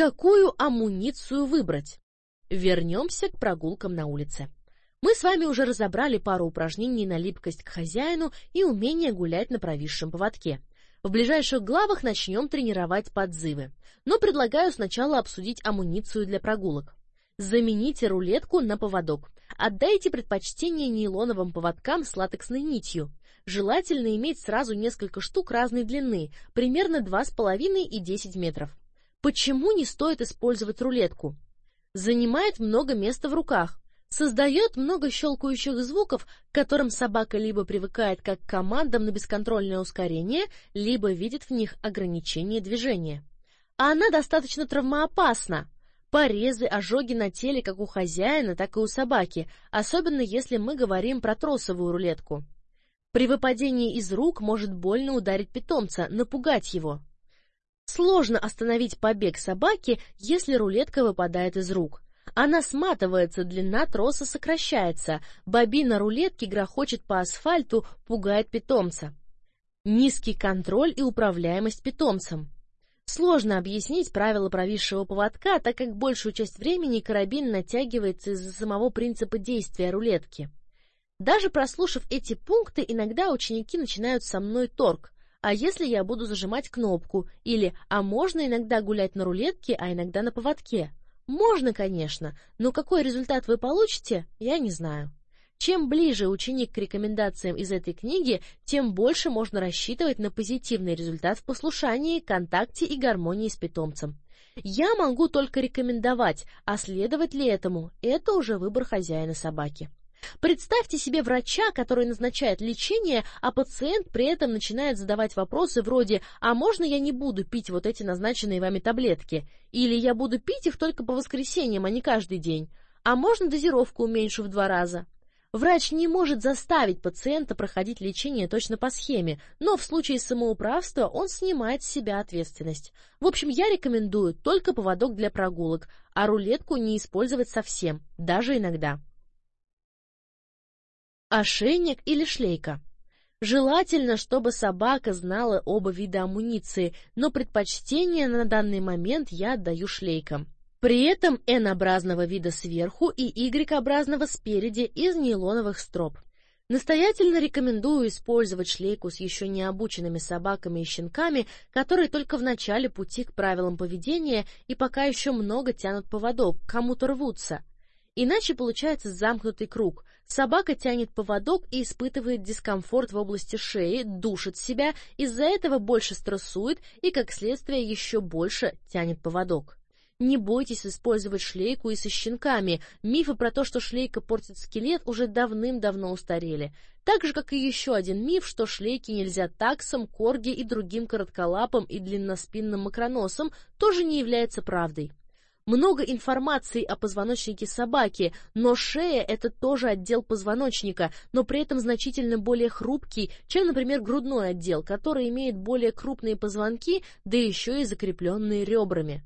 Какую амуницию выбрать? Вернемся к прогулкам на улице. Мы с вами уже разобрали пару упражнений на липкость к хозяину и умение гулять на провисшем поводке. В ближайших главах начнем тренировать подзывы. Но предлагаю сначала обсудить амуницию для прогулок. Замените рулетку на поводок. Отдайте предпочтение нейлоновым поводкам с латексной нитью. Желательно иметь сразу несколько штук разной длины, примерно 2,5 и 10 метров. Почему не стоит использовать рулетку? Занимает много места в руках, создает много щелкающих звуков, к которым собака либо привыкает как к командам на бесконтрольное ускорение, либо видит в них ограничение движения. А она достаточно травмоопасна. Порезы, ожоги на теле как у хозяина, так и у собаки, особенно если мы говорим про тросовую рулетку. При выпадении из рук может больно ударить питомца, напугать его. Сложно остановить побег собаки, если рулетка выпадает из рук. Она сматывается, длина троса сокращается, бобина рулетки грохочет по асфальту, пугает питомца. Низкий контроль и управляемость питомцем. Сложно объяснить правила провисшего поводка, так как большую часть времени карабин натягивается из-за самого принципа действия рулетки. Даже прослушав эти пункты, иногда ученики начинают со мной торг а если я буду зажимать кнопку, или «а можно иногда гулять на рулетке, а иногда на поводке». Можно, конечно, но какой результат вы получите, я не знаю. Чем ближе ученик к рекомендациям из этой книги, тем больше можно рассчитывать на позитивный результат в послушании, контакте и гармонии с питомцем. Я могу только рекомендовать, а следовать ли этому – это уже выбор хозяина собаки. Представьте себе врача, который назначает лечение, а пациент при этом начинает задавать вопросы вроде «А можно я не буду пить вот эти назначенные вами таблетки?» Или «Я буду пить их только по воскресеньям, а не каждый день?» «А можно дозировку уменьшу в два раза?» Врач не может заставить пациента проходить лечение точно по схеме, но в случае самоуправства он снимает с себя ответственность. В общем, я рекомендую только поводок для прогулок, а рулетку не использовать совсем, даже иногда. Ошейник или шлейка. Желательно, чтобы собака знала оба вида амуниции, но предпочтение на данный момент я отдаю шлейкам. При этом N-образного вида сверху и Y-образного спереди из нейлоновых строп. Настоятельно рекомендую использовать шлейку с еще не обученными собаками и щенками, которые только в начале пути к правилам поведения и пока еще много тянут поводок, кому-то рвутся. Иначе получается замкнутый круг. Собака тянет поводок и испытывает дискомфорт в области шеи, душит себя, из-за этого больше стрессует и, как следствие, еще больше тянет поводок. Не бойтесь использовать шлейку и со щенками. Мифы про то, что шлейка портит скелет, уже давным-давно устарели. Так же, как и еще один миф, что шлейки нельзя таксам, корги и другим коротколапым и длинноспинным макроносам, тоже не является правдой. Много информации о позвоночнике собаки, но шея – это тоже отдел позвоночника, но при этом значительно более хрупкий, чем, например, грудной отдел, который имеет более крупные позвонки, да еще и закрепленные ребрами.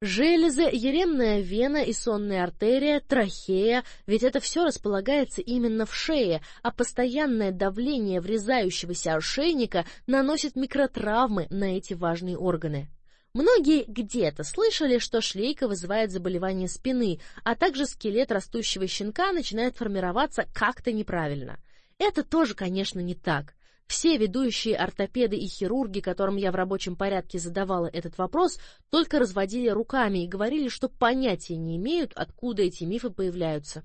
Железы, еремная вена и сонная артерия, трахея, ведь это все располагается именно в шее, а постоянное давление врезающегося ошейника наносит микротравмы на эти важные органы. Многие где-то слышали, что шлейка вызывает заболевание спины, а также скелет растущего щенка начинает формироваться как-то неправильно. Это тоже, конечно, не так. Все ведущие ортопеды и хирурги, которым я в рабочем порядке задавала этот вопрос, только разводили руками и говорили, что понятия не имеют, откуда эти мифы появляются.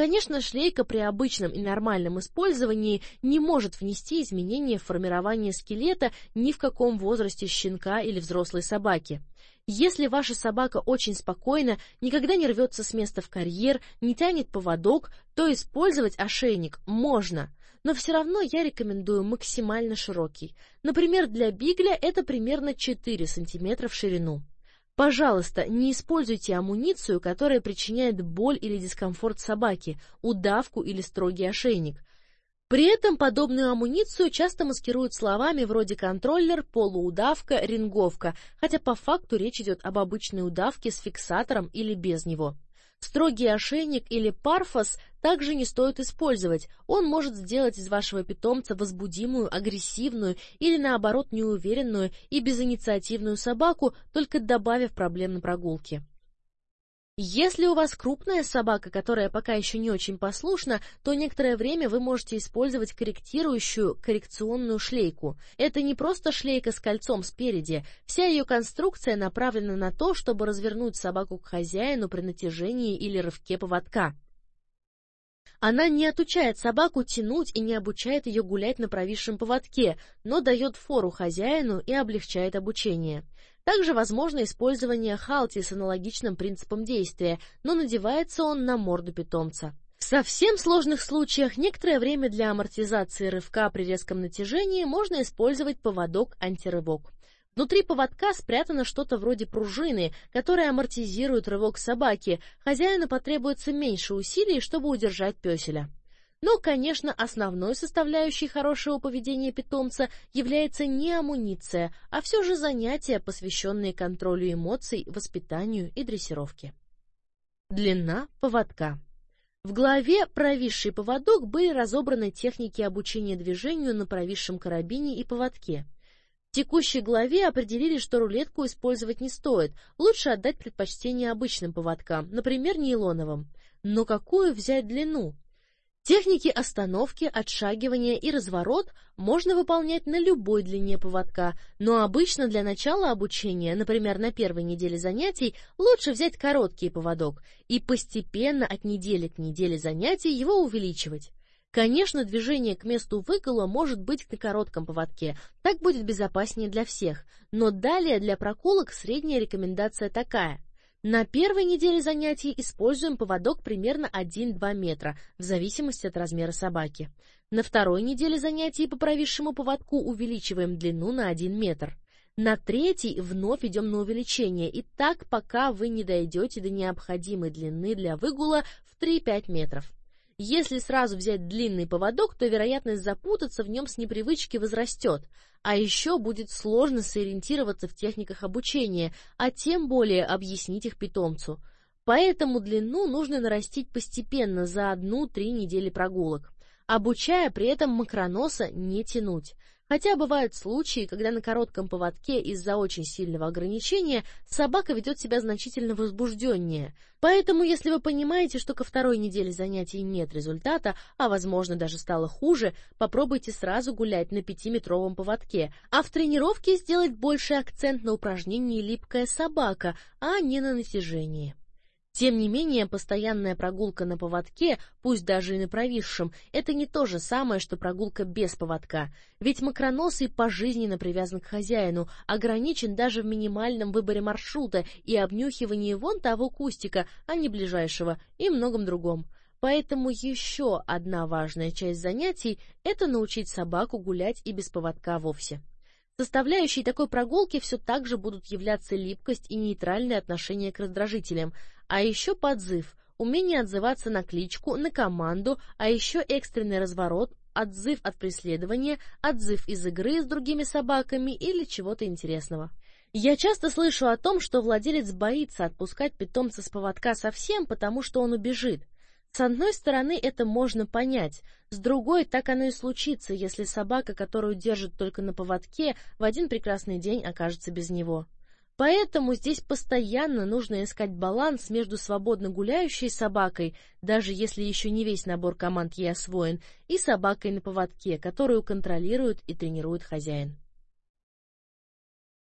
Конечно, шлейка при обычном и нормальном использовании не может внести изменения в формирование скелета ни в каком возрасте щенка или взрослой собаки. Если ваша собака очень спокойна, никогда не рвется с места в карьер, не тянет поводок, то использовать ошейник можно. Но все равно я рекомендую максимально широкий. Например, для бигля это примерно 4 см в ширину. Пожалуйста, не используйте амуницию, которая причиняет боль или дискомфорт собаке, удавку или строгий ошейник. При этом подобную амуницию часто маскируют словами вроде контроллер, полуудавка, ринговка, хотя по факту речь идет об обычной удавке с фиксатором или без него. Строгий ошейник или парфос также не стоит использовать. Он может сделать из вашего питомца возбудимую, агрессивную или, наоборот, неуверенную и безинициативную собаку, только добавив проблем на прогулке. Если у вас крупная собака, которая пока еще не очень послушна, то некоторое время вы можете использовать корректирующую коррекционную шлейку. Это не просто шлейка с кольцом спереди, вся ее конструкция направлена на то, чтобы развернуть собаку к хозяину при натяжении или рывке поводка. Она не отучает собаку тянуть и не обучает ее гулять на провисшем поводке, но дает фору хозяину и облегчает обучение. Также возможно использование халти с аналогичным принципом действия, но надевается он на морду питомца. В совсем сложных случаях некоторое время для амортизации рывка при резком натяжении можно использовать поводок антирывок. Внутри поводка спрятано что-то вроде пружины, которая амортизирует рывок собаки. Хозяину потребуется меньше усилий, чтобы удержать пёселя. Но, конечно, основной составляющей хорошего поведения питомца является не амуниция, а все же занятия, посвященные контролю эмоций, воспитанию и дрессировке. Длина поводка. В главе «Провисший поводок» были разобраны техники обучения движению на провисшем карабине и поводке. В текущей главе определили, что рулетку использовать не стоит, лучше отдать предпочтение обычным поводкам, например, нейлоновым. Но какую взять длину? Техники остановки, отшагивания и разворот можно выполнять на любой длине поводка, но обычно для начала обучения, например, на первой неделе занятий, лучше взять короткий поводок и постепенно от недели к неделе занятий его увеличивать. Конечно, движение к месту выгула может быть на коротком поводке, так будет безопаснее для всех, но далее для проколок средняя рекомендация такая – на первой неделе занятий используем поводок примерно 1-2 метра, в зависимости от размера собаки. На второй неделе занятий по провисшему поводку увеличиваем длину на 1 метр. На третий вновь идем на увеличение, и так пока вы не дойдете до необходимой длины для выгула в 3-5 метров. Если сразу взять длинный поводок, то вероятность запутаться в нем с непривычки возрастет, а еще будет сложно сориентироваться в техниках обучения, а тем более объяснить их питомцу. Поэтому длину нужно нарастить постепенно за одну-три недели прогулок, обучая при этом макроноса не тянуть. Хотя бывают случаи, когда на коротком поводке из-за очень сильного ограничения собака ведет себя значительно возбужденнее. Поэтому, если вы понимаете, что ко второй неделе занятий нет результата, а возможно даже стало хуже, попробуйте сразу гулять на пятиметровом поводке, а в тренировке сделать больший акцент на упражнении «липкая собака», а не на натяжении. Тем не менее, постоянная прогулка на поводке, пусть даже и на провисшем, это не то же самое, что прогулка без поводка. Ведь макроносый пожизненно привязан к хозяину, ограничен даже в минимальном выборе маршрута и обнюхивании вон того кустика, а не ближайшего, и многом другом. Поэтому еще одна важная часть занятий – это научить собаку гулять и без поводка вовсе. Составляющей такой прогулки все так же будут являться липкость и нейтральное отношение к раздражителям, а еще подзыв, умение отзываться на кличку, на команду, а еще экстренный разворот, отзыв от преследования, отзыв из игры с другими собаками или чего-то интересного. Я часто слышу о том, что владелец боится отпускать питомца с поводка совсем, потому что он убежит. С одной стороны, это можно понять, с другой, так оно и случится, если собака, которую держит только на поводке, в один прекрасный день окажется без него. Поэтому здесь постоянно нужно искать баланс между свободно гуляющей собакой, даже если еще не весь набор команд ей освоен, и собакой на поводке, которую контролирует и тренирует хозяин.